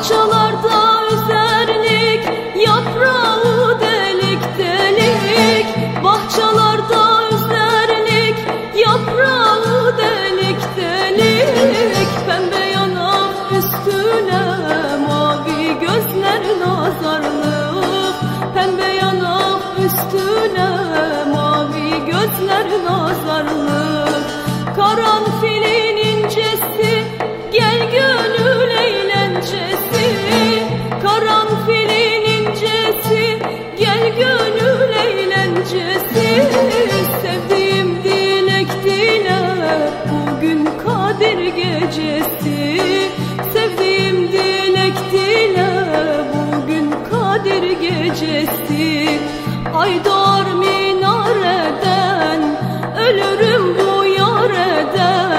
Bahçelerde üzerlik yaprağı delik delik. Bahçelerde üzerlik yaprağı delik delik. Pembe yanak üstüne mavi gözler nazarlık Pembe yanak üstüne mavi gözler nazarlık eğlencesi Sevdiğim dilek dile bugün Kadir gecesi. Sevdiğim dilek dile bugün Kadir gecesi. Ay doğar minareden Ölürüm bu yareden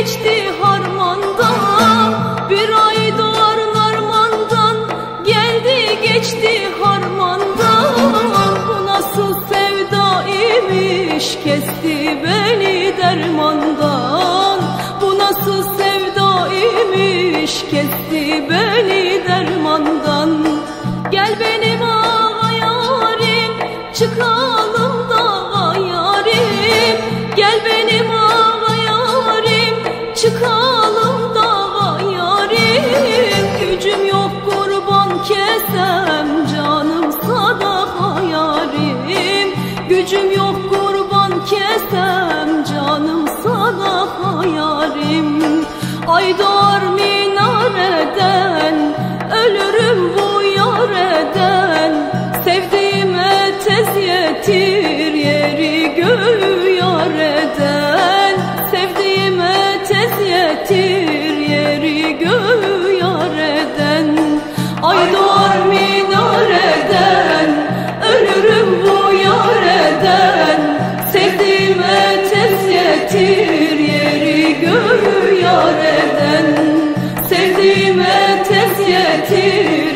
geçti harmandan Bir ay doğar narmandan Geldi geçti harmandan. Bu nasıl sevda imiş Kesti beni dermandan. Bu nasıl sevda imiş Kesti beni dermandan. Gel benim ağa yarim Çıkalım dağa yarim. Gel benim ağa Gücüm yok kurban kesem Canım sadaka yarim Ay doğar minareden tezyetir Yeri göğü yar eden Sevdiğime Yeri göğü